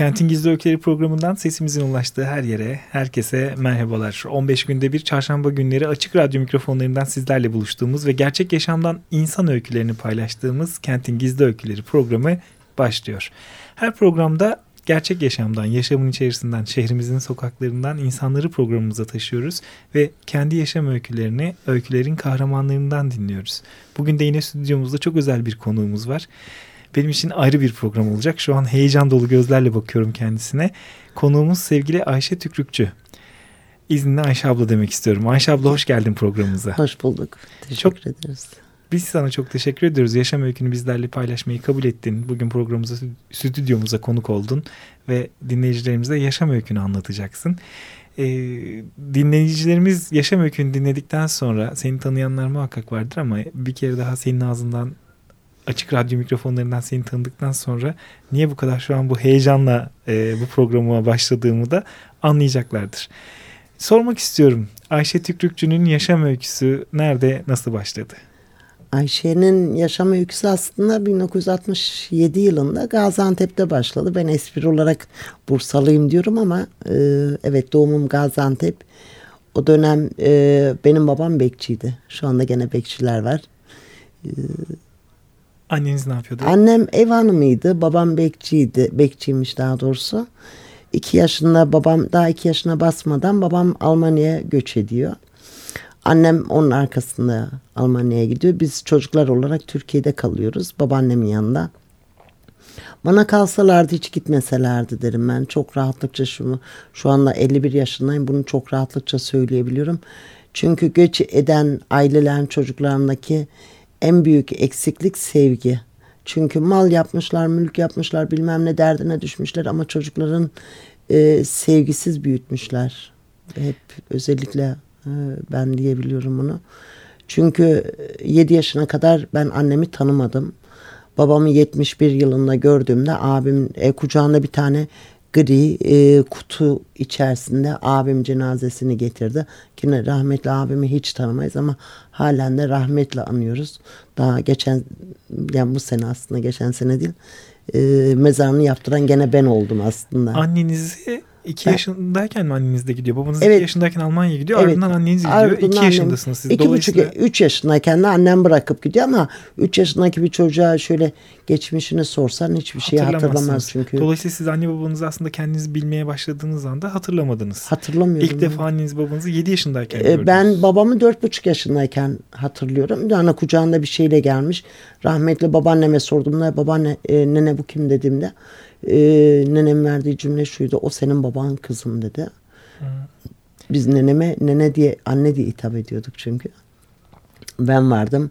Kentin Gizli Öyküleri programından sesimizin ulaştığı her yere, herkese merhabalar. 15 günde bir çarşamba günleri açık radyo mikrofonlarından sizlerle buluştuğumuz ve gerçek yaşamdan insan öykülerini paylaştığımız Kentin Gizli Öyküleri programı başlıyor. Her programda gerçek yaşamdan, yaşamın içerisinden, şehrimizin sokaklarından insanları programımıza taşıyoruz ve kendi yaşam öykülerini, öykülerin kahramanlarından dinliyoruz. Bugün de yine stüdyomuzda çok özel bir konuğumuz var benim için ayrı bir program olacak. Şu an heyecan dolu gözlerle bakıyorum kendisine. Konuğumuz sevgili Ayşe Tükrükçü. İzninle Ayşe abla demek istiyorum. Ayşe abla hoş geldin programımıza. Hoş bulduk. Teşekkür çok, ederiz. Biz sana çok teşekkür ediyoruz. Yaşam öykünü bizlerle paylaşmayı kabul ettin. Bugün programımıza, stüdyomuza konuk oldun ve dinleyicilerimize yaşam öykünü anlatacaksın. Ee, dinleyicilerimiz yaşam öykünü dinledikten sonra seni tanıyanlar muhakkak vardır ama bir kere daha senin ağzından açık radyo mikrofonlarından seni tanıdıktan sonra niye bu kadar şu an bu heyecanla e, bu programa başladığımı da anlayacaklardır. Sormak istiyorum. Ayşe Tükrükçü'nün yaşam öyküsü nerede, nasıl başladı? Ayşe'nin yaşam öyküsü aslında 1967 yılında Gaziantep'te başladı. Ben espri olarak Bursalıyım diyorum ama e, evet doğumum Gaziantep. O dönem e, benim babam bekçiydi. Şu anda gene bekçiler var. E, Anneniz ne yapıyordu? Annem ev hanımıydı. Babam bekçiydi. Bekçiymiş daha doğrusu. İki yaşında babam daha iki yaşına basmadan babam Almanya'ya göç ediyor. Annem onun arkasında Almanya'ya gidiyor. Biz çocuklar olarak Türkiye'de kalıyoruz. Babaannemin yanında. Bana kalsalardı hiç gitmeselerdi derim ben. Çok rahatlıkça şunu şu anda 51 yaşındayım. Bunu çok rahatlıkça söyleyebiliyorum. Çünkü göç eden ailelerin çocuklarındaki en büyük eksiklik sevgi. Çünkü mal yapmışlar, mülk yapmışlar, bilmem ne derdine düşmüşler ama çocukların e, sevgisiz büyütmüşler. Hep özellikle e, ben diyebiliyorum bunu. Çünkü 7 yaşına kadar ben annemi tanımadım. Babamı 71 yılında gördüğümde abim e, kucağında bir tane gri e, kutu içerisinde abim cenazesini getirdi. Yine rahmetli abimi hiç tanımayız ama halen de rahmetle anıyoruz. Daha geçen yani bu sene aslında geçen sene değil e, mezarını yaptıran gene ben oldum aslında. Annenizi 2 yaşındayken mi anneniz de gidiyor? Babanız 2 evet. yaşındayken Almanya'ya gidiyor. Evet. Ardından anneniz gidiyor. 2 yaşındasınız siz. 2 Dolayısıyla... buçuk, 3 yaşındayken de annem bırakıp gidiyor ama 3 yaşındaki bir çocuğa şöyle geçmişini sorsan hiçbir şey hatırlamaz çünkü. Dolayısıyla siz anne babanızı aslında kendinizi bilmeye başladığınız anda hatırlamadınız. Hatırlamıyorum. İlk defa anneniz babanızı 7 yaşındayken ee, gördünüz. Ben babamı 4,5 yaşındayken hatırlıyorum. Ana kucağında bir şeyle gelmiş. Rahmetli babaanneme sorduğumda babaanne e, nene bu kim dediğimde e, nenem verdiği cümle şuydu. O senin baban kızım dedi. Hı. Biz neneme nene diye anne diye hitap ediyorduk çünkü. Ben vardım.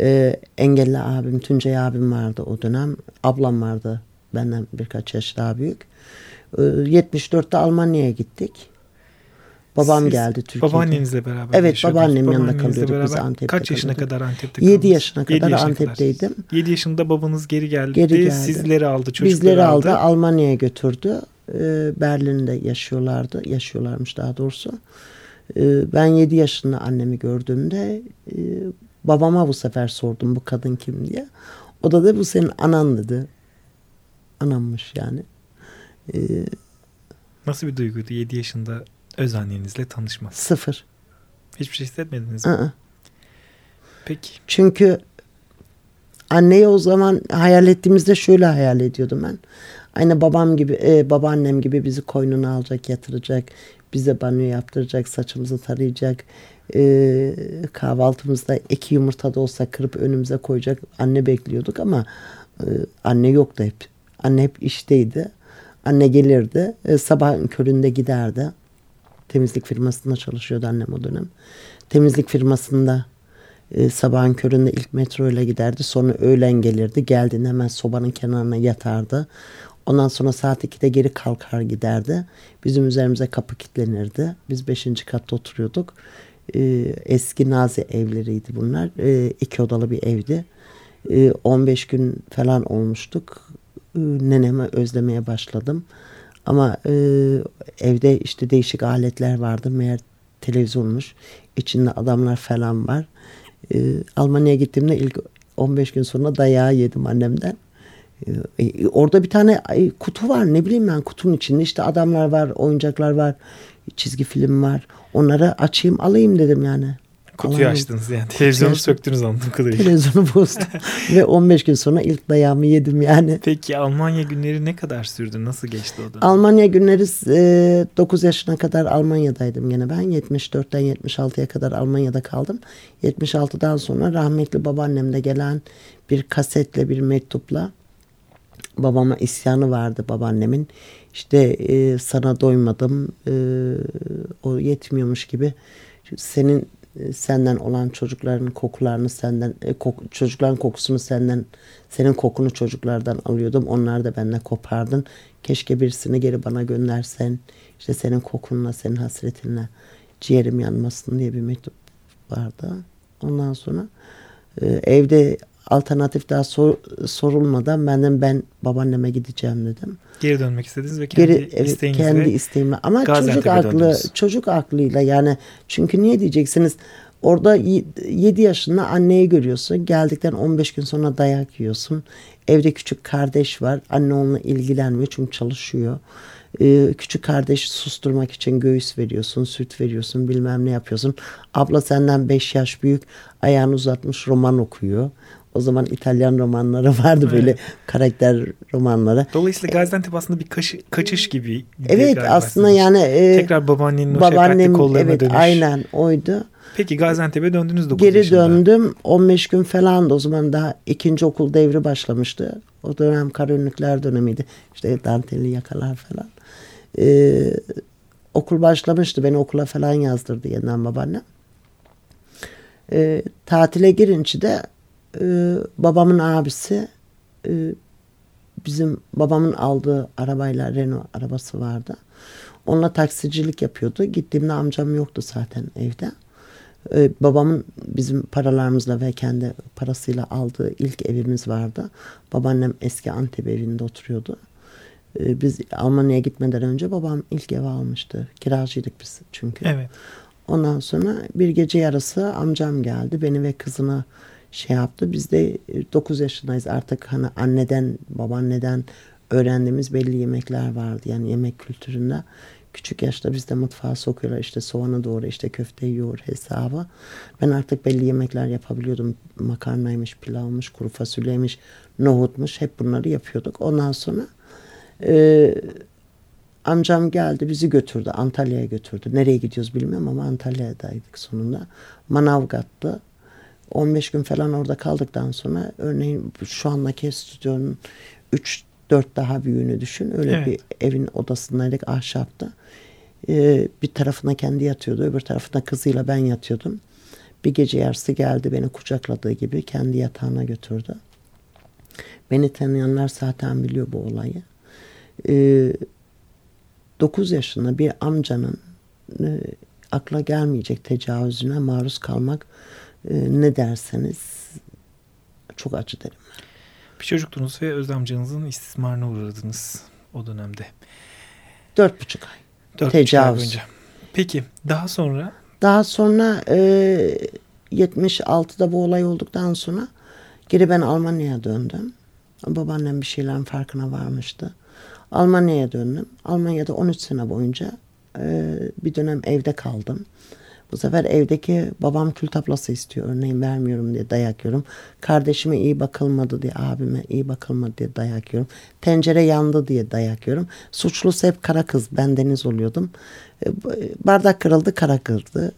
E, engelli abim Tuncay abim vardı o dönem. Ablam vardı benden birkaç yaş daha büyük. E, 74'te Almanya'ya gittik. Babam Siz geldi Türkiye'de. Babaannenizle beraber Evet babaannem yanında kalıyorduk biz Antep'te Kaç yaşına kalıyorduk. kadar Antep'te kaldınız? 7 yaşına kadar 7 yaşına Antep'teydim. Kadar. 7 yaşında babanız geri geldi. Geri geldi. Sizleri aldı çocukları Bizleri aldı. aldı Almanya'ya götürdü. Ee, Berlin'de yaşıyorlardı. Yaşıyorlarmış daha doğrusu. Ee, ben 7 yaşında annemi gördüğümde e, babama bu sefer sordum bu kadın kim diye. O da da bu senin anan dedi. Anammış yani. Ee, Nasıl bir duyguydu 7 yaşında öz annenizle tanışmak? Sıfır. Hiçbir şey hissetmediniz mi? Aa. Peki. Çünkü anneyi o zaman hayal ettiğimizde şöyle hayal ediyordum ben. Aynı babam gibi, e, babaannem gibi bizi koynuna alacak, yatıracak, bize banyo yaptıracak, saçımızı tarayacak, e, kahvaltımızda iki yumurta da olsa kırıp önümüze koyacak anne bekliyorduk ama e, anne yoktu hep. Anne hep işteydi. Anne gelirdi, e, sabah köründe giderdi. Temizlik firmasında çalışıyordu annem o dönem. Temizlik firmasında e, sabahın köründe ilk metro ile giderdi. Sonra öğlen gelirdi. Geldiğinde hemen sobanın kenarına yatardı. Ondan sonra saat 2'de geri kalkar giderdi. Bizim üzerimize kapı kilitlenirdi. Biz 5. katta oturuyorduk. Ee, eski nazi evleriydi bunlar. Ee, iki odalı bir evdi. Ee, 15 gün falan olmuştuk. Ee, nenemi özlemeye başladım. Ama e, evde işte değişik aletler vardı. Meğer televizyonmuş. İçinde adamlar falan var. Ee, Almanya'ya gittiğimde ilk 15 gün sonra dayağı yedim annemden. Ee, orada bir tane kutu var ne bileyim ben kutunun içinde işte adamlar var, oyuncaklar var, çizgi film var. Onları açayım alayım dedim yani. Kutuyu açtınız yani. Televizyonu açtım. söktünüz anladığım kadarıyla. Televizyonu bozdum. Ve 15 gün sonra ilk dayağımı yedim yani. Peki Almanya günleri ne kadar sürdü? Nasıl geçti o dönem? Almanya günleri e, 9 yaşına kadar Almanya'daydım gene ben. 74'ten 76'ya kadar Almanya'da kaldım. 76'dan sonra rahmetli babaannemde gelen bir kasetle bir mektupla babama isyanı vardı babaannemin. İşte e, sana doymadım e, o yetmiyormuş gibi senin senden olan çocukların kokularını senden e, kok- çocukların kokusunu senden senin kokunu çocuklardan alıyordum. Onlar da benden kopardın. Keşke birisini geri bana göndersen. İşte senin kokunla, senin hasretinle ciğerim yanmasın diye bir mektup vardı. Ondan sonra e, evde alternatif daha sor- sorulmadan benden ben babaanneme gideceğim dedim. Geri dönmek istediniz ve kendi Geri evet, isteğinizle kendi isteğimle. Ama çocuk aklı döndünüz. çocuk aklıyla yani çünkü niye diyeceksiniz? Orada 7 yaşında anneyi görüyorsun geldikten 15 gün sonra dayak yiyorsun. Evde küçük kardeş var anne onunla ilgilenmiyor çünkü çalışıyor. Ee, küçük kardeş susturmak için göğüs veriyorsun süt veriyorsun bilmem ne yapıyorsun. Abla senden 5 yaş büyük ayağını uzatmış roman okuyor o zaman İtalyan romanları vardı böyle Evet. karakter romanları Dolayısıyla Gaziantep aslında bir kaşı- kaçış gibi. Evet aslında yani e, tekrar babaannenin o şefkatli babaannem kollarına evet dönüş. aynen oydu. Peki Gaziantep'e döndünüz 9 Geri yaşında. döndüm 15 gün falan da o zaman daha ikinci okul devri başlamıştı. O dönem karönlükler dönemiydi. İşte dantelli yakalar falan. Ee, okul başlamıştı. Beni okula falan yazdırdı yeniden babaannem. Ee, tatile girince de e, babamın abisi e, bizim babamın aldığı arabayla Renault arabası vardı. Onunla taksicilik yapıyordu. Gittiğimde amcam yoktu zaten evde. Ee, babamın bizim paralarımızla ve kendi parasıyla aldığı ilk evimiz vardı. Babaannem eski Antep evinde oturuyordu. Ee, biz Almanya'ya gitmeden önce babam ilk ev almıştı. Kiracıydık biz çünkü. Evet. Ondan sonra bir gece yarısı amcam geldi. Beni ve kızını şey yaptı. Biz de 9 yaşındayız. Artık hani anneden, babaanneden öğrendiğimiz belli yemekler vardı. Yani yemek kültüründe. Küçük yaşta bizde mutfağa sokuyorlar. işte soğanı doğru, işte köfte yiyor hesabı. Ben artık belli yemekler yapabiliyordum. Makarnaymış, pilavmış, kuru fasulyeymiş, nohutmuş. Hep bunları yapıyorduk. Ondan sonra e, amcam geldi bizi götürdü. Antalya'ya götürdü. Nereye gidiyoruz bilmiyorum ama Antalya'daydık sonunda. Manavgat'ta. 15 gün falan orada kaldıktan sonra örneğin şu andaki stüdyonun 3 4 daha büyüğünü düşün. Öyle Evet. bir evin odasındaydık ahşapta. Ee, bir tarafına kendi yatıyordu. Öbür tarafına kızıyla ben yatıyordum. Bir gece yarısı geldi beni kucakladığı gibi kendi yatağına götürdü. Beni tanıyanlar zaten biliyor bu olayı. Ee, 9 yaşında bir amcanın e, akla gelmeyecek tecavüzüne maruz kalmak ne derseniz çok acı derim. Bir çocuktunuz ve Özlem amcanızın istismarına uğradınız o dönemde. Dört buçuk ay. Dört buçuk ay Tecavüz. boyunca. Peki daha sonra Daha sonra e, 76'da bu olay olduktan sonra geri ben Almanya'ya döndüm. Babaannem bir şeylerin farkına varmıştı. Almanya'ya döndüm. Almanya'da 13 sene boyunca e, bir dönem evde kaldım. Bu sefer evdeki babam kül tablası istiyor. Örneğin vermiyorum diye dayak yiyorum. Kardeşime iyi bakılmadı diye, abime iyi bakılmadı diye dayak yiyorum. Tencere yandı diye dayak yiyorum. Suçlusu hep kara kız. Ben deniz oluyordum. E, Bardak kırıldı, kara kırdı.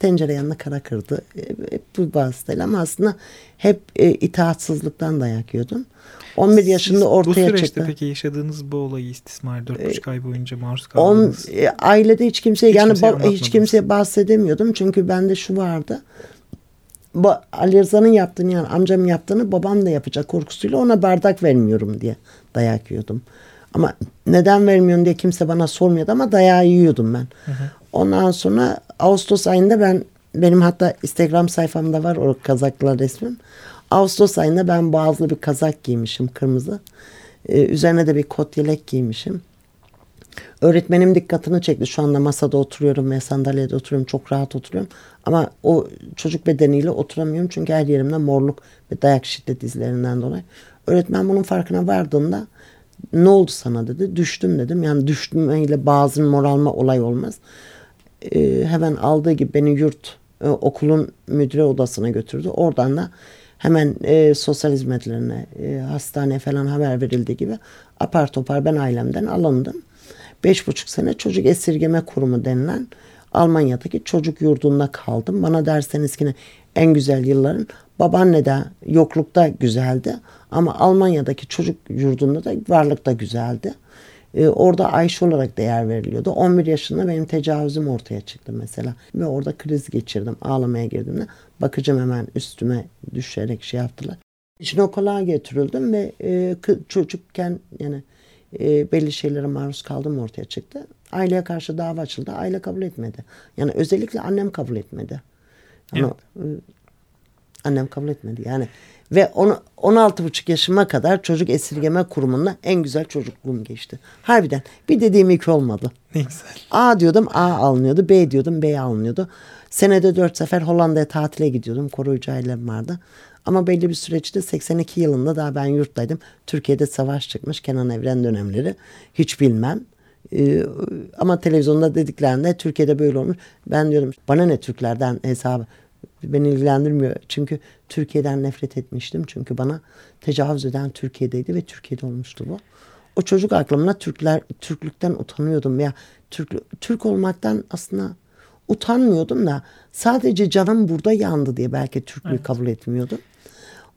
E, Tencere yanına kara kırdı. E, Hep bu vasıtayla ama aslında hep e, itaatsızlıktan dayak yiyordum. 11 yaşında siz ortaya bu süreçte çıktı. peki yaşadığınız bu olayı istismar dört buçuk ay boyunca maruz On, kaldınız. e, ailede hiç kimseye Hiç yani kimseye hiç kimseye bahsedemiyordum çünkü bende şu vardı. Ba- Ali Rıza'nın yaptığını yani amcamın yaptığını babam da yapacak korkusuyla ona bardak vermiyorum diye dayak yiyordum. Ama neden vermiyorsun diye kimse bana sormuyordu ama dayağı yiyordum ben. Ondan sonra Ağustos ayında ben benim hatta Instagram sayfamda var o kazakla resmim. Ağustos ayında ben boğazlı bir kazak giymişim kırmızı. Ee, üzerine de bir kot yelek giymişim. Öğretmenim dikkatini çekti. Şu anda masada oturuyorum ve sandalyede oturuyorum. Çok rahat oturuyorum. Ama o çocuk bedeniyle oturamıyorum. Çünkü her yerimde morluk ve dayak şiddet izlerinden dolayı. Öğretmen bunun farkına vardığında ne oldu sana dedi. Düştüm dedim. Yani düşmeyle bazı moralma olay olmaz. Ee, hemen aldığı gibi beni yurt e, okulun müdüre odasına götürdü. Oradan da hemen e, sosyal hizmetlerine, e, hastane falan haber verildiği gibi apar topar ben ailemden alındım. Beş buçuk sene çocuk esirgeme kurumu denilen Almanya'daki çocuk yurdunda kaldım. Bana derseniz ki en güzel yılların babaanne de yoklukta güzeldi ama Almanya'daki çocuk yurdunda da varlık da güzeldi. Ee, orada Ayşe olarak değer veriliyordu. 11 yaşında benim tecavüzüm ortaya çıktı mesela. Ve orada kriz geçirdim. Ağlamaya girdim de. Bakıcım hemen üstüme düşerek şey yaptılar. Jinekoloğa götürüldüm ve e, çocukken yani e, belli şeylere maruz kaldım ortaya çıktı. Aileye karşı dava açıldı. Aile kabul etmedi. Yani özellikle annem kabul etmedi. Yani, evet. e, annem kabul etmedi. Yani ve onu 16 buçuk yaşıma kadar çocuk esirgeme kurumunda en güzel çocukluğum geçti. Harbiden bir dediğim ilk olmadı. Ne güzel. A diyordum A alınıyordu. B diyordum B alınıyordu. Senede dört sefer Hollanda'ya tatile gidiyordum. Koruyucu ailem vardı. Ama belli bir süreçte 82 yılında daha ben yurttaydım. Türkiye'de savaş çıkmış Kenan Evren dönemleri. Hiç bilmem. Ee, ama televizyonda dediklerinde Türkiye'de böyle olmuş. Ben diyorum bana ne Türklerden hesabı beni ilgilendirmiyor. Çünkü Türkiye'den nefret etmiştim. Çünkü bana tecavüz eden Türkiye'deydi ve Türkiye'de olmuştu bu. O çocuk aklımla Türkler Türklükten utanıyordum ya Türk Türk olmaktan aslında utanmıyordum da sadece canım burada yandı diye belki Türklüğü evet. kabul etmiyordum.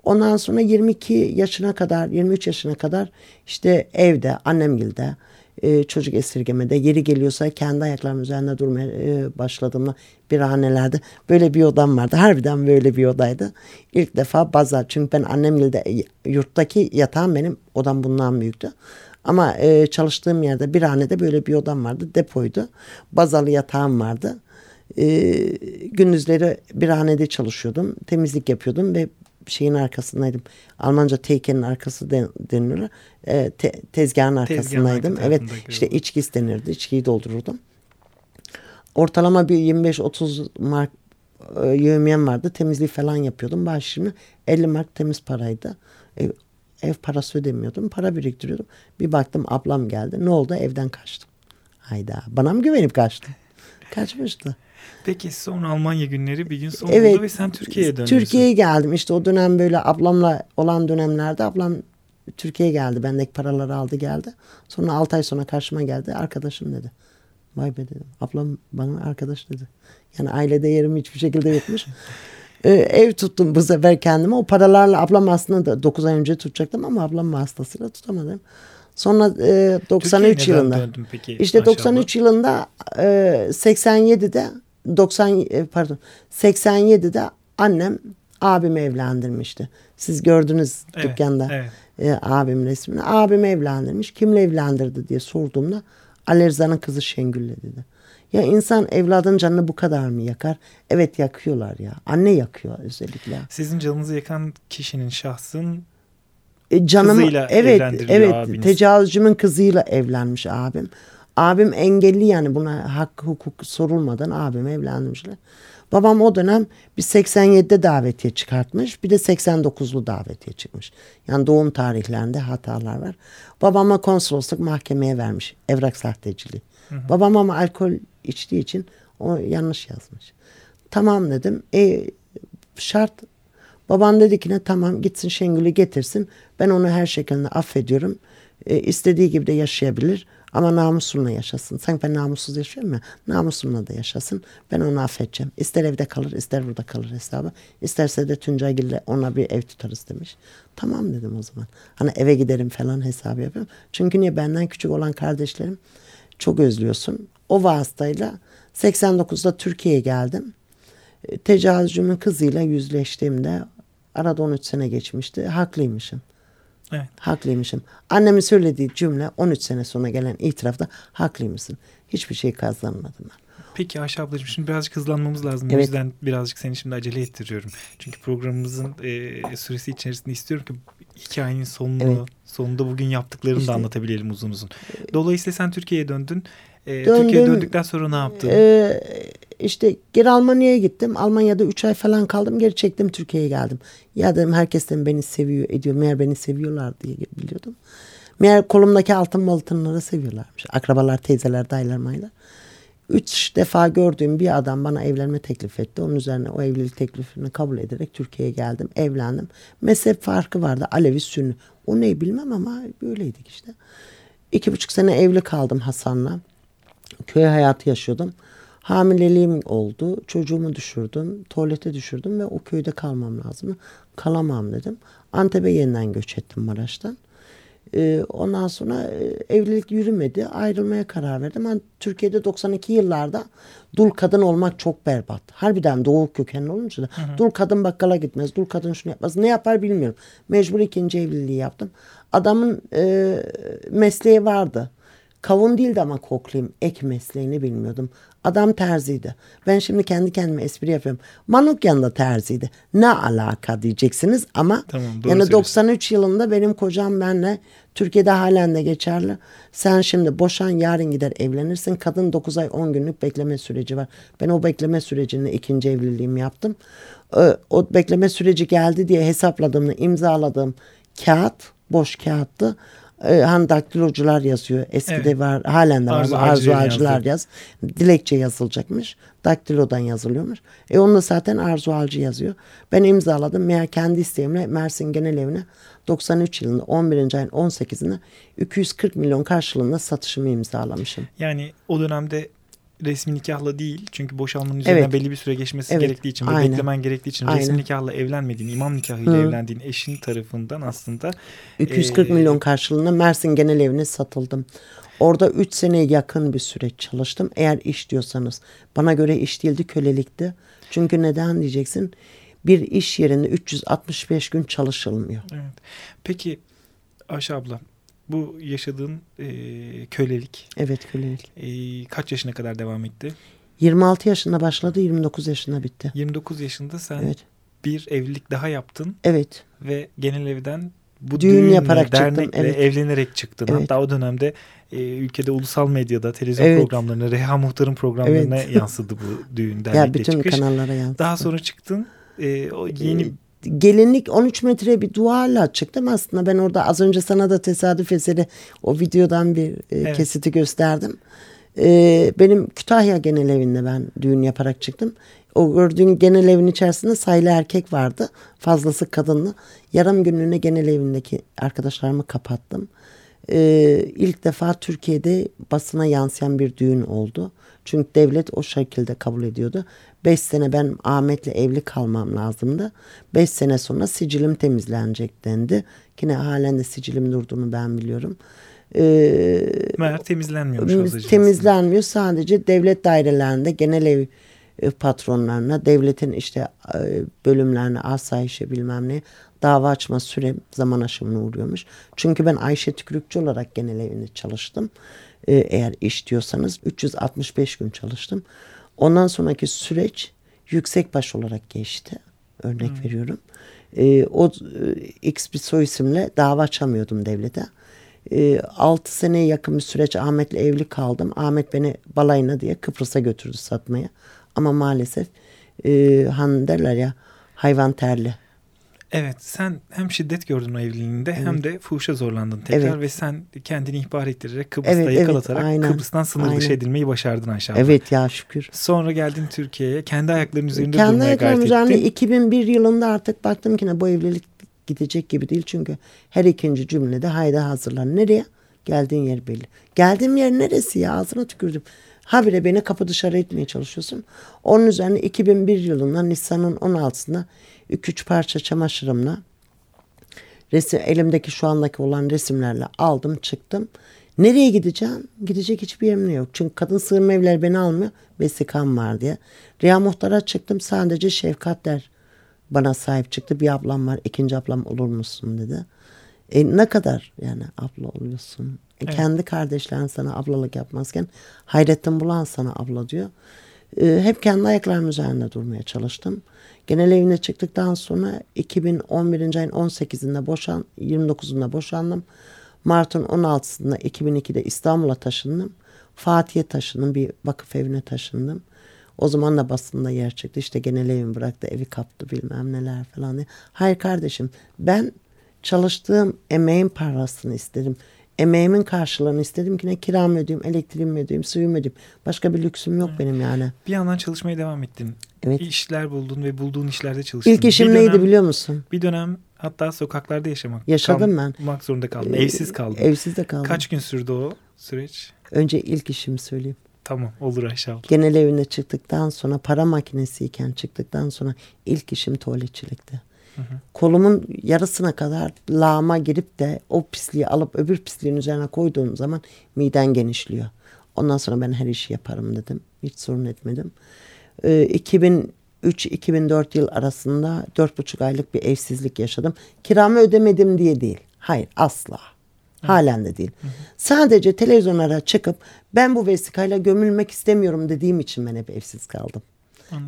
Ondan sonra 22 yaşına kadar, 23 yaşına kadar işte evde, annemgilde, e, çocuk esirgemede yeri geliyorsa kendi ayaklarım üzerinde durmaya e, başladığımda bir hanelerde böyle bir odam vardı. Harbiden böyle bir odaydı. İlk defa bazar çünkü ben annemgilde e, yurttaki yatağım benim odam bundan büyüktü. Ama e, çalıştığım yerde bir hanede böyle bir odam vardı. Depoydu. Bazalı yatağım vardı. E, gündüzleri bir hanede çalışıyordum. Temizlik yapıyordum ve şeyin arkasındaydım. Almanca teykenin arkası deniliyor. E, te, tezgahın arkasındaydım. evet işte içki istenirdi. İçkiyi doldururdum. Ortalama bir 25-30 mark e, yövmiyem vardı. Temizliği falan yapıyordum. Başımı 50 mark temiz paraydı. E, ev parası ödemiyordum. Para biriktiriyordum. Bir baktım ablam geldi. Ne oldu? Evden kaçtım. Hayda. Bana mı güvenip kaçtı? Kaçmıştı. Peki sonra Almanya günleri bir gün son evet, buldu ve sen Türkiye'ye döndün. Türkiye'ye geldim. İşte o dönem böyle ablamla olan dönemlerde ablam Türkiye'ye geldi. Bendeki paraları aldı geldi. Sonra 6 ay sonra karşıma geldi. Arkadaşım dedi. Vay be dedim. Ablam bana arkadaş dedi. Yani ailede yerim hiçbir şekilde yokmuş. ee, ev tuttum bu sefer kendime. O paralarla ablam aslında da 9 ay önce tutacaktım ama ablam hastasıyla tutamadım. Sonra e, 93 yılında. Peki, işte maşallah. 93 yılında e, 87'de 90 e, pardon 87'de annem abimi evlendirmişti. Siz gördünüz evet, dükkanda evet. E, abim resmini. Abim evlendirmiş. Kimle evlendirdi diye sorduğumda Ali kızı Şengül'le dedi. Ya insan evladın canını bu kadar mı yakar? Evet yakıyorlar ya. Anne yakıyor özellikle. Sizin canınızı yakan kişinin şahsın e, canım, kızıyla evet, evet, abiniz. Tecavüzcümün kızıyla evlenmiş abim. Abim engelli yani buna hak hukuk sorulmadan abim evlenmişler. Babam o dönem bir 87'de davetiye çıkartmış bir de 89'lu davetiye çıkmış. Yani doğum tarihlerinde hatalar var. Babama konsolosluk mahkemeye vermiş evrak sahteciliği. Hı hı. Babam ama alkol içtiği için o yanlış yazmış. Tamam dedim. E, şart Babam dedi ki ne tamam gitsin Şengül'ü getirsin. Ben onu her şekilde affediyorum. E, istediği gibi de yaşayabilir. Ama namusumla yaşasın. Sanki ben namussuz yaşıyorum ya. Namusumla da yaşasın. Ben onu affedeceğim. İster evde kalır ister burada kalır hesabı. İsterse de Tuncaygil'le ona bir ev tutarız demiş. Tamam dedim o zaman. Hani eve giderim falan hesabı yapıyorum. Çünkü niye benden küçük olan kardeşlerim çok özlüyorsun. O vasıtayla 89'da Türkiye'ye geldim. E, tecavüzcümün kızıyla yüzleştiğimde arada 13 sene geçmişti. Haklıymışım. Evet. Haklıymışım. Annemin söylediği cümle 13 sene sonra gelen itirafta haklıymışsın. Hiçbir şey kazanmadım ben. Peki Ayşe ablacığım şimdi birazcık hızlanmamız lazım. O Evet. yüzden birazcık seni şimdi acele ettiriyorum. Çünkü programımızın e, süresi içerisinde istiyorum ki hikayenin sonunu, Evet. sonunda bugün yaptıklarını İşte. da anlatabilelim uzun uzun. Dolayısıyla sen Türkiye'ye döndün. E, Döndüm. Türkiye'ye döndükten sonra ne yaptın? Ee, işte geri Almanya'ya gittim. Almanya'da 3 ay falan kaldım. Geri çektim Türkiye'ye geldim. Ya dedim herkes de beni seviyor ediyor. Meğer beni seviyorlar diye biliyordum. Meğer kolumdaki altın altınları seviyorlarmış. Akrabalar, teyzeler, dayılar, maylar. Üç defa gördüğüm bir adam bana evlenme teklif etti. Onun üzerine o evlilik teklifini kabul ederek Türkiye'ye geldim. Evlendim. Mezhep farkı vardı. Alevi, Sünni. O ne bilmem ama böyleydik işte. İki buçuk sene evli kaldım Hasan'la köy hayatı yaşıyordum. Hamileliğim oldu. Çocuğumu düşürdüm. Tuvalete düşürdüm ve o köyde kalmam lazım. Kalamam dedim. Antep'e yeniden göç ettim Maraş'tan. Ee, ondan sonra e, evlilik yürümedi. Ayrılmaya karar verdim. Ben Türkiye'de 92 yıllarda dul kadın olmak çok berbat. Harbiden doğu kökenli olunca da dul kadın bakkala gitmez. Dul kadın şunu yapmaz. Ne yapar bilmiyorum. Mecbur ikinci evliliği yaptım. Adamın e, mesleği vardı. Kavun değildi ama koklayayım. Ek mesleğini bilmiyordum. Adam terziydi. Ben şimdi kendi kendime espri yapıyorum. Manukyan da terziydi. Ne alaka diyeceksiniz ama Tamam, yani söylüyorsun. 93 yılında benim kocam benle Türkiye'de halen de geçerli. Sen şimdi boşan yarın gider evlenirsin. Kadın 9 ay 10 günlük bekleme süreci var. Ben o bekleme sürecinde ikinci evliliğimi yaptım. Ee, O bekleme süreci geldi diye hesapladığımda imzaladığım kağıt boş kağıttı. Ee, Hani daktilocular yazıyor. Eskide Evet. var, halen de var. Arzu Arzu, yazdı. yaz. Dilekçe yazılacakmış. Daktilodan yazılıyormuş. E onu da zaten Arzu Alcı yazıyor. Ben imzaladım. Meğer kendi isteğimle Mersin Genel Evi'ne 93 yılında 11. ayın 18'inde 240 milyon karşılığında satışımı imzalamışım. Yani o dönemde resmi nikahla değil çünkü boşanmanın üzerinden Evet. belli bir süre geçmesi Evet, gerektiği için ve beklemen gerektiği için Aynen. resmi nikahla evlenmediğin, imam nikahıyla Hı. evlendiğin eşin tarafından aslında 240 Ee, milyon karşılığında Mersin Genel Evi'ne satıldım. Orada 3 seneye yakın bir süreç çalıştım. Eğer iş diyorsanız. Bana göre iş değildi kölelikti. Çünkü neden diyeceksin? Bir iş yerinde 365 gün çalışılmıyor. Evet. Peki Ayşe abla bu yaşadığın e, kölelik Evet kölelik. e, kaç yaşına kadar devam etti? 26 yaşında başladı 29 yaşında bitti. 29 yaşında sen Evet. bir evlilik daha yaptın Evet. ve genel evden bu Düğün düğünle, yaparak çıktım, dernekle evet. evlenerek çıktın. Evet. Hatta o dönemde e, ülkede ulusal medyada televizyon Evet. programlarına, Reha Muhtar'ın programlarına Evet. yansıdı bu düğün Ya dernekle bütün çıkış. kanallara yansıdı. Daha sonra çıktın e, o yeni gelinlik 13 metre bir duvarla çıktım aslında ben orada az önce sana da tesadüf eseri o videodan bir e, Evet. kesiti gösterdim. E, benim Kütahya genel evinde ben düğün yaparak çıktım. O gördüğün genel evin içerisinde sayılı erkek vardı. Fazlası kadınlı. Yarım günlüğüne genel evindeki arkadaşlarımı kapattım. E, ilk defa Türkiye'de basına yansıyan bir düğün oldu. Çünkü devlet o şekilde kabul ediyordu. Beş sene ben Ahmet'le evli kalmam lazımdı. Beş sene sonra sicilim temizlenecek dendi. Yine halen de sicilim durduğunu ben biliyorum. Ee, meğer temizlenmiyormuş temizlenmiyor. Sadece devlet dairelerinde genel ev patronlarına, devletin işte e, bölümlerine, asayişe bilmem ne dava açma süre zaman aşımına uğruyormuş. Çünkü ben Ayşe Tükürükçü olarak genel evinde çalıştım. E, eğer iş diyorsanız 365 gün çalıştım. Ondan sonraki süreç yüksek baş olarak geçti. Örnek veriyorum. E, o e, X bir soy isimle dava açamıyordum devlete. E, 6 seneye yakın bir süreç Ahmet'le evli kaldım. Ahmet beni balayına diye Kıbrıs'a götürdü satmaya. Ama maalesef e, han derler ya hayvan terli. Evet sen hem şiddet gördün o evliliğinde hem de fuhuşa zorlandın tekrar Evet. ve sen kendini ihbar ettirerek Kıbrıs'ta Evet, evet, yakalatarak aynen. Kıbrıs'tan sınır dışı Aynen. edilmeyi başardın abla. Evet ya şükür. Sonra geldin Türkiye'ye kendi ayaklarının üzerinde Kendi durmaya ayaklarım gayret üzerinde ettin. 2001 yılında artık baktım ki ne bu evlilik gidecek gibi değil. Çünkü her ikinci cümlede hayda hazırlan. Nereye? Geldiğin yer belli. Geldiğim yer neresi ya? Ağzına tükürdüm. Habire beni kapı dışarı etmeye çalışıyorsun. Onun üzerine 2001 yılında Nisan'ın 16'sında 2-3 parça çamaşırımla resim, elimdeki şu andaki olan resimlerle aldım çıktım. Nereye gideceğim? Gidecek hiçbir yerim yok. Çünkü kadın sığınma evleri beni almıyor. Vesikam var diye. Riya Muhtar'a çıktım. Sadece Şefkat der bana sahip çıktı. Bir ablam var. ikinci ablam olur musun dedi. E, ne kadar yani abla oluyorsun? E, Evet. Kendi kardeşlerin sana ablalık yapmazken Hayrettin Bulan sana abla diyor. E, hep kendi ayaklarım üzerinde durmaya çalıştım. Genel evine çıktıktan sonra 2011. ayın 18'inde boşan, 29'unda boşandım. Mart'ın 16'sında 2002'de İstanbul'a taşındım. Fatih'e taşındım. Bir vakıf evine taşındım. O zaman da basında yer çıktı. İşte genel evimi bıraktı, evi kaptı bilmem neler falan diye. Hayır kardeşim ben çalıştığım emeğin parasını istedim. Emeğimin karşılığını istedim ki ne kiramı ödeyeyim, elektriğimi ödeyeyim, suyumu ödeyeyim. Başka bir lüksüm yok benim yani. Bir yandan çalışmaya devam ettin. Evet. İşler buldun ve bulduğun işlerde çalıştın. İlk işim Bir neydi dönem- biliyor musun? Bir dönem hatta sokaklarda yaşamak. Yaşadım ben. Kalmak zorunda kaldın. Ee, Evsiz kaldın. Evsiz de kaldım. Kaç gün sürdü o süreç? Önce ilk işimi söyleyeyim. Tamam olur Ayşe abla. Genel evine çıktıktan sonra para makinesiyken çıktıktan sonra ilk işim tuvaletçilikti. Kolumun yarısına kadar lağıma girip de o pisliği alıp öbür pisliğin üzerine koyduğum zaman miden genişliyor. Ondan sonra ben her işi yaparım dedim. Hiç sorun etmedim. Ee, 2003-2004 yıl arasında dört buçuk aylık bir evsizlik yaşadım. Kiramı ödemedim diye değil. Hayır asla. Halen de değil. Sadece televizyonlara çıkıp ben bu vesikayla gömülmek istemiyorum dediğim için ben hep evsiz kaldım.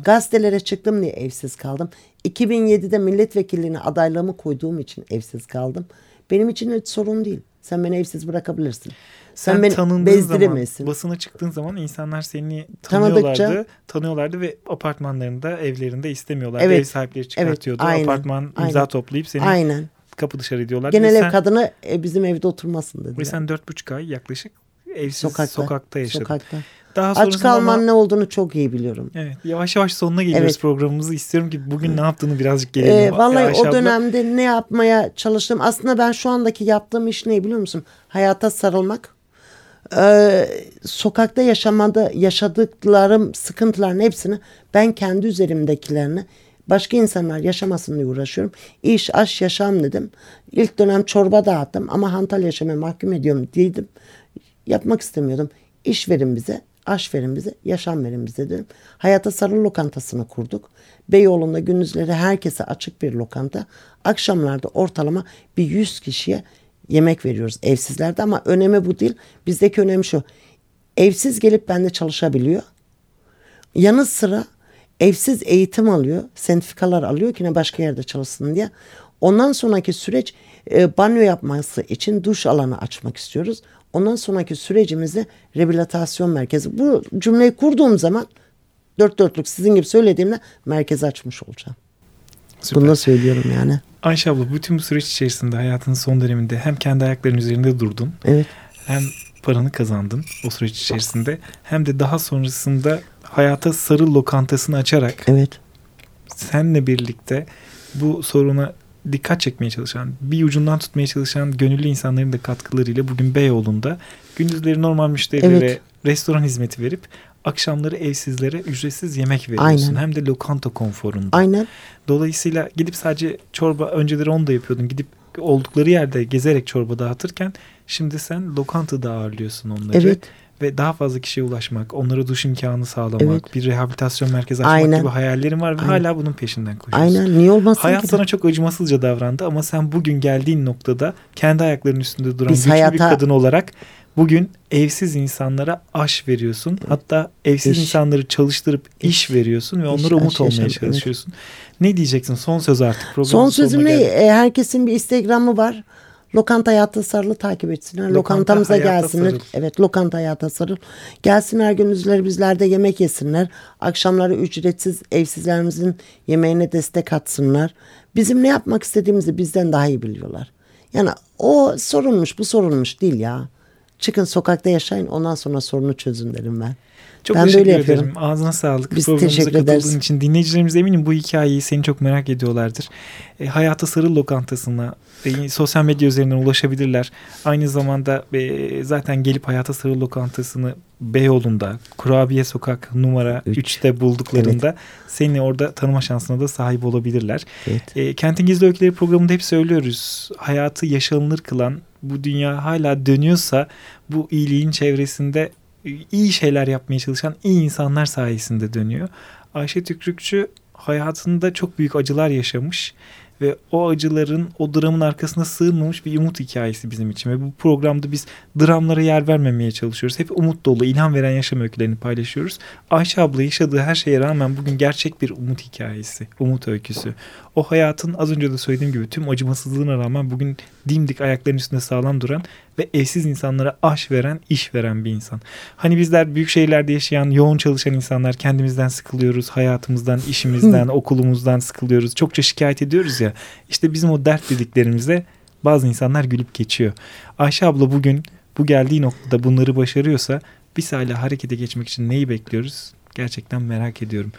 Gazetelere çıktım diye evsiz kaldım. 2007'de milletvekilliğine adaylığımı koyduğum için evsiz kaldım. Benim için hiç sorun değil. Sen beni evsiz bırakabilirsin. Sen, Sen beni tanındığın zaman, basına çıktığın zaman insanlar seni Tanıdıkça- tanıyorlardı. Tanıyorlardı ve apartmanlarında, evlerinde istemiyorlardı. Evet. Ev sahipleri çıkartıyordu. aynen, Apartman imza aynen. toplayıp seni Aynen. kapı dışarı ediyorlardı. Genel ve ev sen, kadını e, bizim evde oturmasın Ve dediler. sen dört buçuk ay yaklaşık evsiz sokakta, Sokakta. yaşadın. Sokakta. Daha Aç sonrasında kalman ama- ne olduğunu çok iyi biliyorum. Evet, yavaş yavaş sonuna geliyoruz Evet. programımızı. İstiyorum ki bugün ne yaptığını birazcık gelelim. Ee, vallahi o abla. dönemde ne yapmaya çalıştım. Aslında ben şu andaki yaptığım iş ne biliyor musun? Hayata sarılmak. Ee, sokakta yaşamada yaşadıklarım sıkıntıların hepsini ben kendi üzerimdekilerini başka insanlar yaşamasın diye uğraşıyorum. İş, aş, yaşam dedim. İlk dönem çorba dağıttım ama hantal yaşamaya mahkum ediyorum dedim. Yapmak istemiyordum. İş verin bize, aş verin bize, yaşam verin bize dedim. Hayata Sarı lokantasını kurduk. Beyoğlu'nda gündüzleri herkese açık bir lokanta. Akşamlarda ortalama bir 100 kişiye yemek veriyoruz evsizlerde ama önemi bu değil. Bizdeki önem şu. Evsiz gelip bende çalışabiliyor. Yanı sıra evsiz eğitim alıyor. Sentifikalar alıyor ki ne başka yerde çalışsın diye. Ondan sonraki süreç e, banyo yapması için duş alanı açmak istiyoruz. Ondan sonraki sürecimizde rehabilitasyon merkezi. Bu cümleyi kurduğum zaman dört dörtlük sizin gibi söylediğimde merkez açmış olacağım. Süper. Bunu da söylüyorum yani. Ayşe abla bütün bu süreç içerisinde hayatının son döneminde hem kendi ayaklarının üzerinde durdun Evet. hem paranı kazandın o süreç içerisinde hem de daha sonrasında hayata sarı lokantasını açarak Evet. senle birlikte bu soruna dikkat çekmeye çalışan, bir ucundan tutmaya çalışan gönüllü insanların da katkılarıyla bugün Beyoğlu'nda gündüzleri normal müşterilere Evet. restoran hizmeti verip akşamları evsizlere ücretsiz yemek veriyorsun. Aynen. Hem de lokanta konforunda. Aynen. Dolayısıyla gidip sadece çorba önceleri onu da yapıyordun. Gidip oldukları yerde gezerek çorba dağıtırken şimdi sen lokantada ağırlıyorsun onları. Evet. Ve daha fazla kişiye ulaşmak, onlara duş imkanı sağlamak, Evet. bir rehabilitasyon merkezi açmak Aynen. gibi hayallerin var ve Aynen. hala bunun peşinden koşuyorsun. Aynen. Niye olmasın Hayat ki? sana çok acımasızca davrandı ama sen bugün geldiğin noktada kendi ayaklarının üstünde duran Biz güçlü bir hayata- kadın olarak bugün evsiz insanlara aş veriyorsun. Hatta evsiz İş. insanları çalıştırıp iş, İş. veriyorsun ve İş, onlara umut aş, olmaya yaşam, evet. çalışıyorsun. Ne diyeceksin? Son söz artık. Son sözüm ne? E, herkesin bir Instagram'ı var. Lokanta Hayata Sarıl'ı takip etsinler. Lokanta Lokantamıza Hayata gelsinler. Sarıl. Evet Lokanta Hayata Sarıl. Gelsinler gündüzleri bizlerde yemek yesinler. Akşamları ücretsiz evsizlerimizin yemeğine destek atsınlar. Bizim ne yapmak istediğimizi bizden daha iyi biliyorlar. Yani o sorunmuş bu sorunmuş değil ya. Çıkın sokakta yaşayın ondan sonra sorunu çözün derim ben. Çok ben teşekkür öyle ederim. yapıyorum. Ağzına sağlık. Biz Programımıza teşekkür katıldığın ederiz. için. Dinleyicilerimiz eminim bu hikayeyi seni çok merak ediyorlardır. E, Hayata Sarıl Lokantası'na e, sosyal medya üzerinden ulaşabilirler. Aynı zamanda e, zaten gelip Hayata Sarıl Lokantası'nı Beyoğlu'nda Kurabiye Sokak numara Üç. 3'te bulduklarında seni orada tanıma şansına da sahip olabilirler. Evet. E, Kentin Gizli Öyküleri programında hep söylüyoruz. Hayatı yaşanılır kılan bu dünya hala dönüyorsa bu iyiliğin çevresinde e, iyi şeyler yapmaya çalışan iyi insanlar sayesinde dönüyor. Ayşe Tükrükçü hayatında çok büyük acılar yaşamış ve o acıların, o dramın arkasına sığınmamış bir umut hikayesi bizim için. Ve bu programda biz dramlara yer vermemeye çalışıyoruz. Hep umut dolu, ilham veren yaşam öykülerini paylaşıyoruz. Ayşe abla yaşadığı her şeye rağmen bugün gerçek bir umut hikayesi, umut öyküsü. O hayatın az önce de söylediğim gibi tüm acımasızlığına rağmen bugün dimdik ayakların üstünde sağlam duran ve evsiz insanlara aş veren, iş veren bir insan. Hani bizler büyük şehirlerde yaşayan, yoğun çalışan insanlar kendimizden sıkılıyoruz, hayatımızdan, işimizden, okulumuzdan sıkılıyoruz. Çokça şikayet ediyoruz ya. İşte bizim o dert dediklerimize bazı insanlar gülüp geçiyor. Ayşe abla bugün bu geldiği noktada bunları başarıyorsa biz hala harekete geçmek için neyi bekliyoruz? Gerçekten merak ediyorum.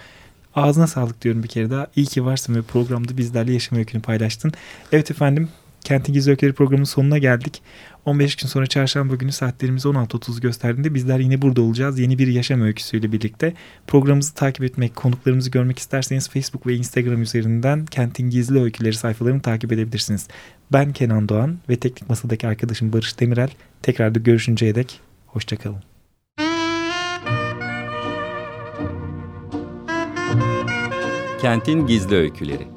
Ağzına sağlık diyorum bir kere daha. İyi ki varsın ve programda bizlerle yaşam öykünü paylaştın. Evet efendim Kentin Gizli Öyküleri programının sonuna geldik. 15 gün sonra çarşamba günü saatlerimiz 16.30 gösterdiğinde bizler yine burada olacağız. Yeni bir yaşam öyküsüyle birlikte. Programımızı takip etmek, konuklarımızı görmek isterseniz Facebook ve Instagram üzerinden Kentin Gizli Öyküleri sayfalarını takip edebilirsiniz. Ben Kenan Doğan ve teknik masadaki arkadaşım Barış Demirel. Tekrar da görüşünceye dek hoşçakalın. Kentin Gizli Öyküleri